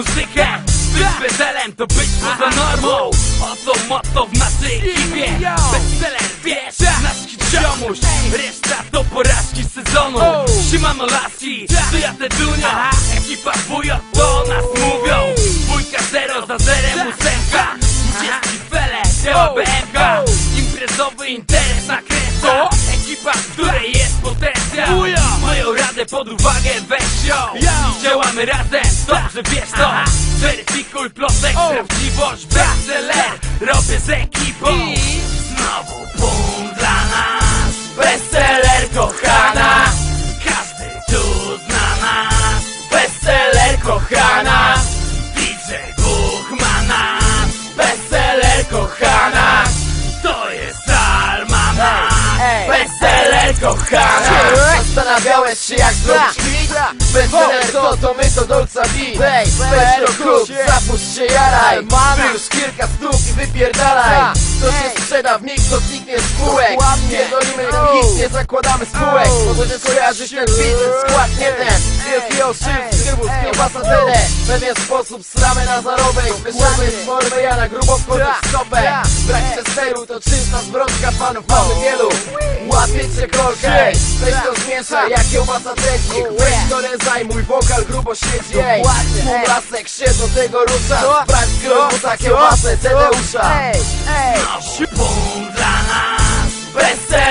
muzykę. Być bezelem to być poza normą. Oto motto w naszej ekipie. Bestseller, wiesz, nasz hit ziomuś Reszta to porażki sezonu. Siemano laski, to ja te dunia. Ekipa wujo to o nas mówią. Dwójka zero za zerem ósemka. Dwudziestki fele, działa BMK Imprezowy interes Radę pod uwagę weź ją. Działamy razem, dobrze wiesz to. Weryfikuj plotek, prawdziwość, bestseller Robię z ekipą. Znowu punkt hit? Bestseller to, to my to Dolca Beat Weź to kup, zapuść się jaraj. Już kilka stóp i wypierdalaj. To się sprzeda w nich, to zniknie spółek Pierdolimy hit, nie zakładamy spółek Możecie kojarzyć ten beat, ten skład nie ten Wielki oszyw, skrybu z kiełbasa tyle W pewien sposób sramy na zarobek Wyszedłem z formy, ja na grubo wchodzę w stopę. Brak przesteru to czysta zwrotka Fanów mamy wielu. Łapiecie kolkę Weź to zmieszaj jak kiełbasa technik. Weź to rezaj, mój wokal grubo siedzi Ej, lasek się do tego rusza. Sprawdź skrobuta kiełbasę Tedeusza Znowu punkt dla nas. Bestseller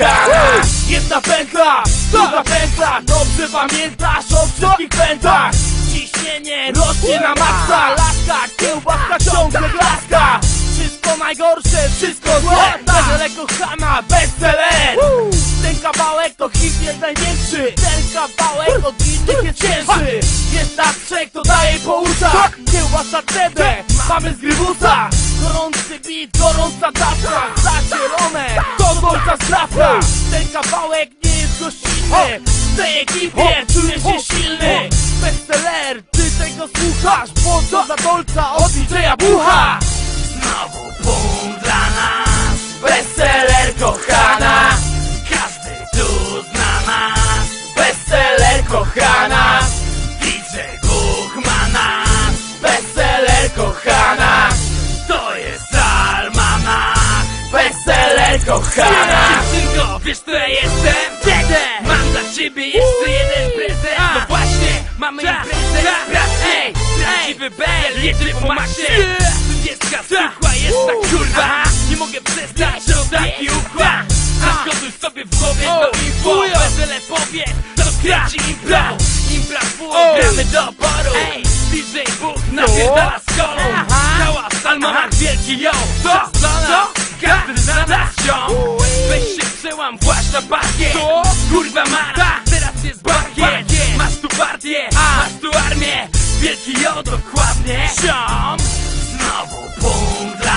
Bestseller kochana Jedna pętla, druga pętla. Dobrze pamiętasz o wszystkich pętlach. Ciśnienie rośnie na maksa. Laska, kiełbaska ciągle glaska Wszystko najgorsze, wszystko złe. Bestseller kochana, bestseller Ten kawałek to hit jest największy. Ten kawałek od innych jest cięższy Jest na trzech, to daje po uszach. Kiełbasa CD, mamy z grywusa Gorący beat, gorąca dawka Zacielone, to gorąca strawka Ten kawałek nie jest gościnny. W tej ekipie czuję się silny. Bestseller, ty tego słuchasz Bo to za dolca od DJ-a Bucha kochana Dziewczynko, wiesz kto ja jestem? Dede. Mam dla ciebie jeszcze jeden prezent. No właśnie, mamy imprezę. Sprawdź, ej, prawdziwy bel Jedzie po masie Dwudziestka suchła jest ta kurwa. Nie mogę przestać, to taki układ. Zakoduj sobie w głowie to info. Wesele powie, to kręci impro. Impra full, gramy do oporu DJ Buch napierdala z kolą. Cała Salmonach wielki ją Co? Co? Każdy zna nas przełam właśnie na parkiet Kurwa mara, teraz jest bankiet Masz tu partię, masz tu armię. Wielki ją dokładnie. Ziom Znowu punkt